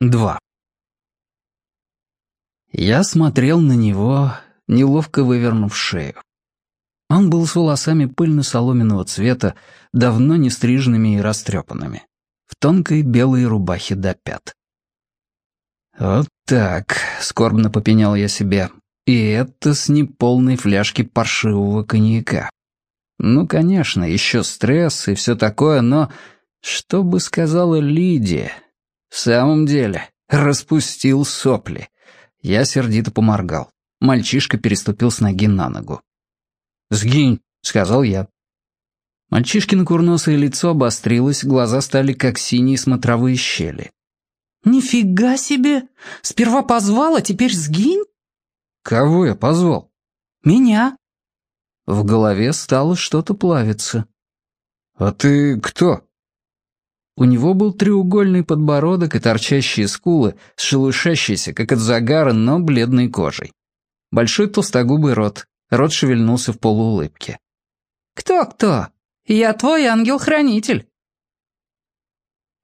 2. Я смотрел на него, неловко вывернув шею. Он был с волосами пыльно-соломенного цвета, давно не стриженными и растрепанными, в тонкой белой рубахе до пят. «Вот так», — скорбно попенял я себе, — «и это с неполной фляжки паршивого коньяка». Ну, конечно, еще стресс и все такое, но что бы сказала Лидия? В самом деле, распустил сопли. Я сердито поморгал. Мальчишка переступил с ноги на ногу. «Сгинь», — сказал я. Мальчишкино курносое лицо обострилось, глаза стали как синие смотровые щели. «Нифига себе! Сперва позвал, а теперь сгинь?» «Кого я позвал?» «Меня». В голове стало что-то плавиться. «А ты кто?» У него был треугольный подбородок и торчащие скулы, шелушащиеся, как от загара, но бледной кожей. Большой толстогубый рот, рот шевельнулся в полуулыбке. «Кто-кто? Я твой ангел-хранитель».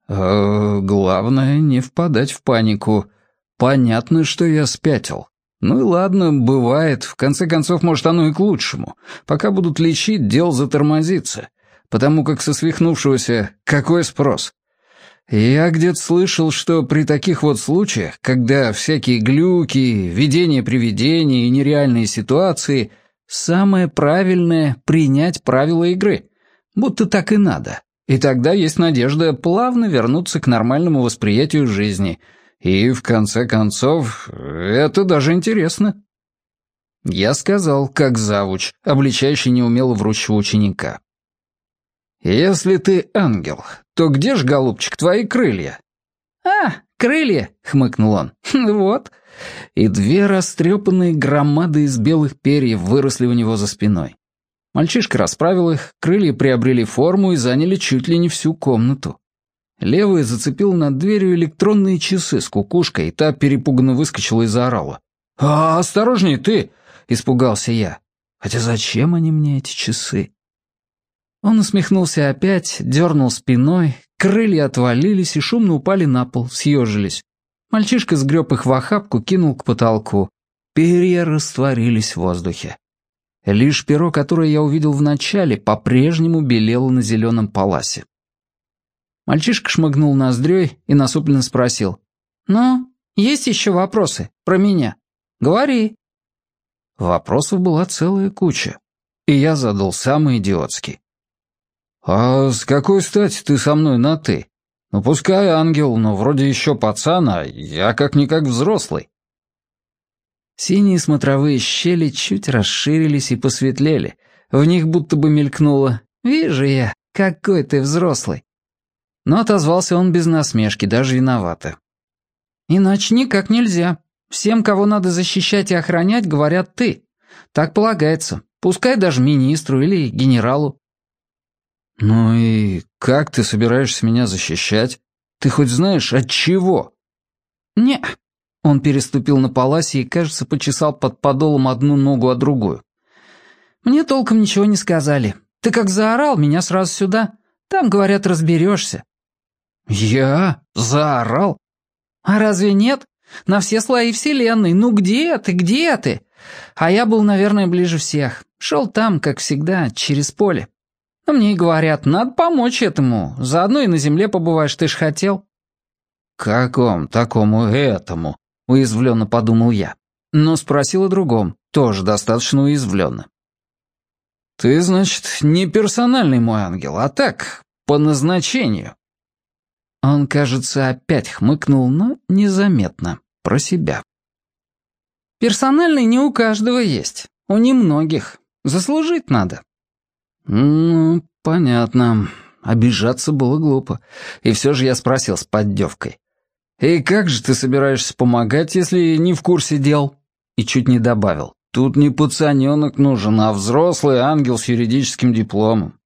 «Э, «Главное, не впадать в панику. Понятно, что я спятил. Ну и ладно, бывает. В конце концов, может, оно и к лучшему. Пока будут лечить, дело затормозится потому как со свихнувшегося какой спрос? Я где-то слышал, что при таких вот случаях, когда всякие глюки, видения привидений и нереальные ситуации, самое правильное — принять правила игры. Будто так и надо. И тогда есть надежда плавно вернуться к нормальному восприятию жизни. И, в конце концов, это даже интересно. Я сказал, как завуч, обличающий неумело вручего ученика. «Если ты ангел, то где ж, голубчик, твои крылья?» «А, крылья!» — хмыкнул он. «Вот». И две растрепанные громады из белых перьев выросли у него за спиной. Мальчишка расправил их, крылья приобрели форму и заняли чуть ли не всю комнату. Левая зацепила над дверью электронные часы с кукушкой, и та перепуганно выскочила и заорала. «А, осторожней ты!» — испугался я. Хотя зачем они мне, эти часы? Он усмехнулся опять, дернул спиной, крылья отвалились и шумно упали на пол, съежились. Мальчишка сгреб их в охапку, кинул к потолку. Перья растворились в воздухе. Лишь перо, которое я увидел вначале, по-прежнему белело на зеленом паласе. Мальчишка шмыгнул ноздрёй и насупленно спросил. «Ну, есть еще вопросы про меня? Говори». Вопросов была целая куча, и я задал самый идиотский. «А с какой стати ты со мной на «ты»? Ну, пускай ангел, но вроде еще пацан, а я как-никак взрослый». Синие смотровые щели чуть расширились и посветлели. В них будто бы мелькнуло «Вижу я, какой ты взрослый». Но отозвался он без насмешки, даже виновато. «Иначе никак нельзя. Всем, кого надо защищать и охранять, говорят «ты». Так полагается. Пускай даже министру или генералу. «Ну и как ты собираешься меня защищать? Ты хоть знаешь, от чего?» «Не». Он переступил на паласе и, кажется, почесал под подолом одну ногу, а другую. «Мне толком ничего не сказали. Ты как заорал, меня сразу сюда. Там, говорят, разберешься». «Я? Заорал?» «А разве нет? На все слои вселенной. Ну где ты, где ты?» А я был, наверное, ближе всех. Шел там, как всегда, через поле. А мне и говорят, надо помочь этому, заодно и на земле побываешь, ты ж хотел». «Каком такому этому?» — уязвленно подумал я. Но спросил о другом, тоже достаточно уязвленно. «Ты, значит, не персональный мой ангел, а так, по назначению». Он, кажется, опять хмыкнул, но незаметно, про себя. «Персональный не у каждого есть, у немногих. Заслужить надо». «Ну, понятно. Обижаться было глупо. И все же я спросил с поддевкой. «И как же ты собираешься помогать, если не в курсе дел?» И чуть не добавил. «Тут не пацаненок нужен, а взрослый ангел с юридическим дипломом».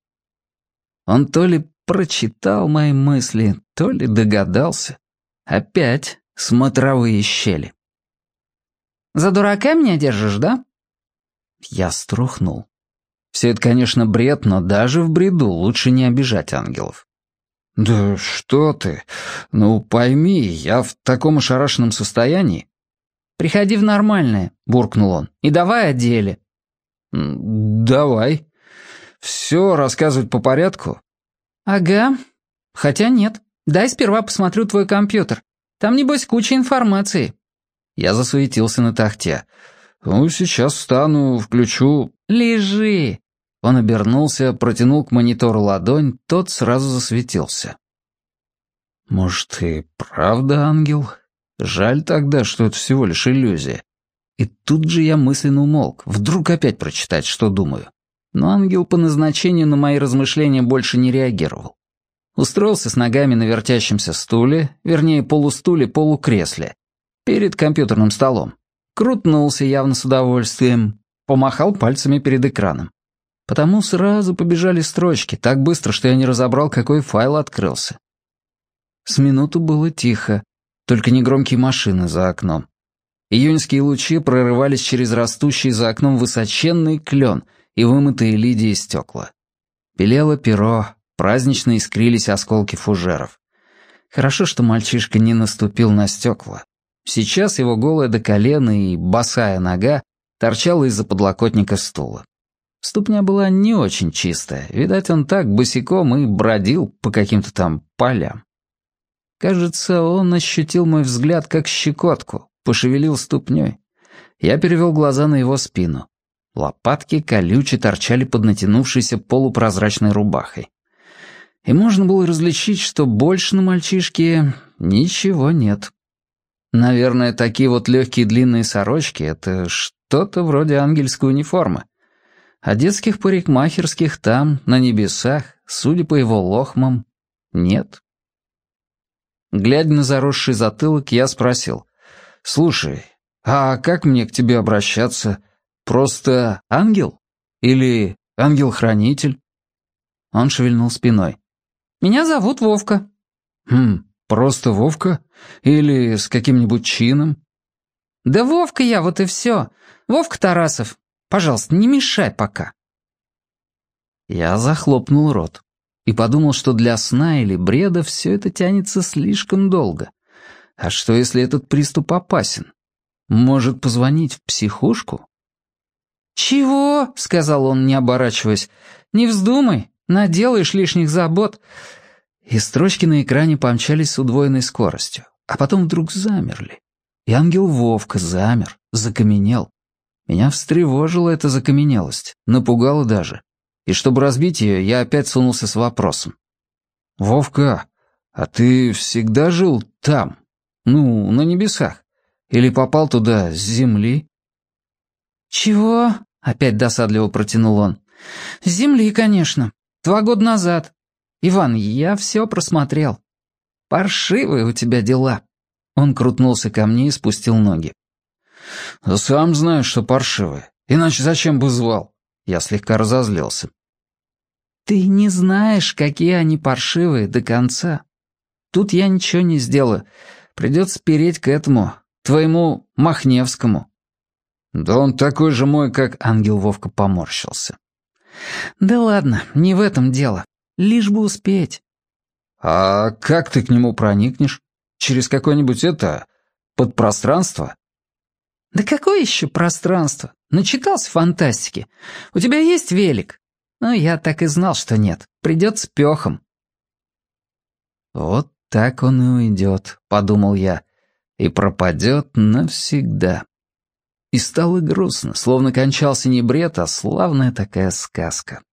Он то ли прочитал мои мысли, то ли догадался. Опять смотровые щели. «За дурака меня держишь, да?» Я струхнул. Все это, конечно, бред, но даже в бреду лучше не обижать ангелов. «Да что ты? Ну, пойми, я в таком ошарашенном состоянии». «Приходи в нормальное», — буркнул он, — «и давай о деле». «Давай. Все рассказывать по порядку?» «Ага. Хотя нет. Дай сперва посмотрю твой компьютер. Там, небось, куча информации». Я засуетился на тахте. «Ну, сейчас встану, включу...» «Лежи!» Он обернулся, протянул к монитору ладонь, тот сразу засветился. «Может, и правда ангел? Жаль тогда, что это всего лишь иллюзия. И тут же я мысленно умолк, вдруг опять прочитать, что думаю. Но ангел по назначению на мои размышления больше не реагировал. Устроился с ногами на вертящемся стуле, вернее, полустуле-полукресле, перед компьютерным столом. Крутнулся явно с удовольствием, помахал пальцами перед экраном. Потому сразу побежали строчки, так быстро, что я не разобрал, какой файл открылся. С минуту было тихо, только негромкие машины за окном. Июньские лучи прорывались через растущий за окном высоченный клен и вымытые лидии стекла. Белело перо, празднично искрились осколки фужеров. Хорошо, что мальчишка не наступил на стекла. Сейчас его голая до колена и босая нога торчала из-за подлокотника стула. Ступня была не очень чистая, видать, он так босиком и бродил по каким-то там полям. Кажется, он ощутил мой взгляд как щекотку, пошевелил ступней. Я перевел глаза на его спину. Лопатки колюче торчали под натянувшейся полупрозрачной рубахой. И можно было различить, что больше на мальчишке ничего нет. Наверное, такие вот легкие длинные сорочки — это что-то вроде ангельской униформы. А детских парикмахерских там, на небесах, судя по его лохмам, нет. Глядя на заросший затылок, я спросил. «Слушай, а как мне к тебе обращаться? Просто ангел? Или ангел-хранитель?» Он шевельнул спиной. «Меня зовут Вовка». «Хм, просто Вовка? Или с каким-нибудь чином?» «Да Вовка я, вот и все. Вовка Тарасов. Пожалуйста, не мешай пока». Я захлопнул рот и подумал, что для сна или бреда все это тянется слишком долго. А что, если этот приступ опасен? Может, позвонить в психушку? «Чего?» — сказал он, не оборачиваясь. «Не вздумай, наделаешь лишних забот». И строчки на экране помчались с удвоенной скоростью, а потом вдруг замерли. И ангел Вовка замер, закаменел. Меня встревожила эта закаменелость, напугала даже. И чтобы разбить ее, я опять сунулся с вопросом. «Вовка, а ты всегда жил там? Ну, на небесах? Или попал туда с земли?» «Чего?» — опять досадливо протянул он. «С земли, конечно. Два года назад. Иван, я все просмотрел. Паршивые у тебя дела». Он крутнулся ко мне и спустил ноги. «Сам знаю, что паршивые. Иначе зачем бы звал?» Я слегка разозлился. «Ты не знаешь, какие они паршивые до конца. Тут я ничего не сделаю. Придется переть к этому, твоему Махневскому». «Да он такой же мой, как ангел Вовка поморщился». «Да ладно, не в этом дело. Лишь бы успеть». «А как ты к нему проникнешь? Через какое-нибудь это... подпространство?» «Да какое еще пространство? Начитался фантастики. У тебя есть велик?» «Ну, я так и знал, что нет. Придется пехом». «Вот так он и уйдет», — подумал я, — «и пропадет навсегда». И стало грустно, словно кончался не бред, а славная такая сказка.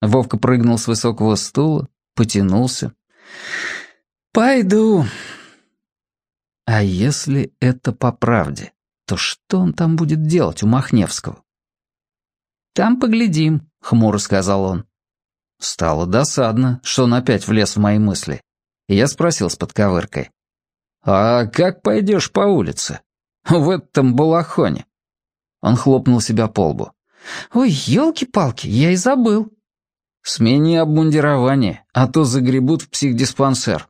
Вовка прыгнул с высокого стула, потянулся. «Пойду», а если это по правде, то что он там будет делать у Махневского? «Там поглядим», — хмуро сказал он. Стало досадно, что он опять влез в мои мысли. Я спросил с подковыркой. «А как пойдешь по улице? В этом балахоне?» Он хлопнул себя по лбу. «Ой, елки-палки, я и забыл». «Смени обмундирование, а то загребут в психдиспансер».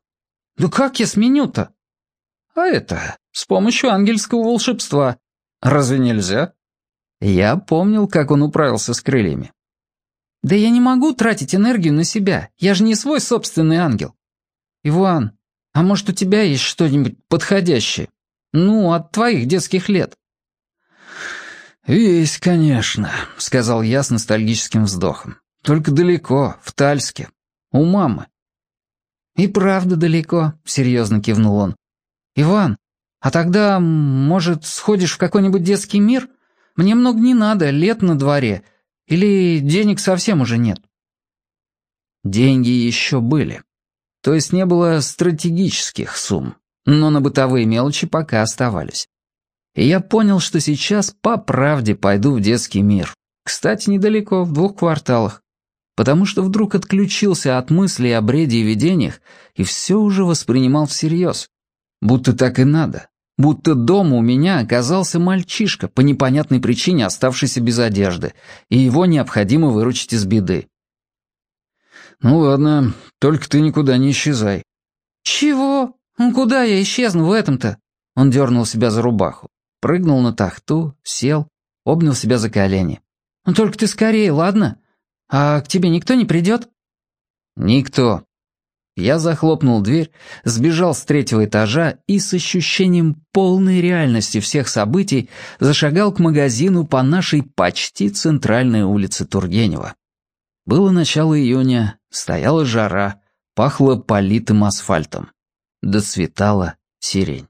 «Да как я сменю-то?» А это с помощью ангельского волшебства. Разве нельзя? Я помнил, как он управился с крыльями. Да я не могу тратить энергию на себя. Я же не свой собственный ангел. Иван, а может, у тебя есть что-нибудь подходящее? Ну, от твоих детских лет. «Есть, конечно», — сказал я с ностальгическим вздохом. «Только далеко, в Тальске. У мамы». «И правда далеко», — серьезно кивнул он. «Иван, а тогда, может, сходишь в какой-нибудь детский мир? Мне много не надо, лет на дворе. Или денег совсем уже нет?» Деньги еще были. То есть не было стратегических сумм, но на бытовые мелочи пока оставались. И я понял, что сейчас по правде пойду в детский мир. Кстати, недалеко, в двух кварталах. Потому что вдруг отключился от мыслей о бреде и видениях и все уже воспринимал всерьез. Будто так и надо. Будто дома у меня оказался мальчишка, по непонятной причине оставшийся без одежды, и его необходимо выручить из беды. «Ну ладно, только ты никуда не исчезай». «Чего? Ну куда я исчезну в этом-то?» Он дернул себя за рубаху, прыгнул на тахту, сел, обнял себя за колени. «Ну только ты скорее, ладно? А к тебе никто не придет?» «Никто», я захлопнул дверь, сбежал с третьего этажа и с ощущением полной реальности всех событий зашагал к магазину по нашей почти центральной улице Тургенева. Было начало июня, стояла жара, пахло политым асфальтом. Доцветала сирень.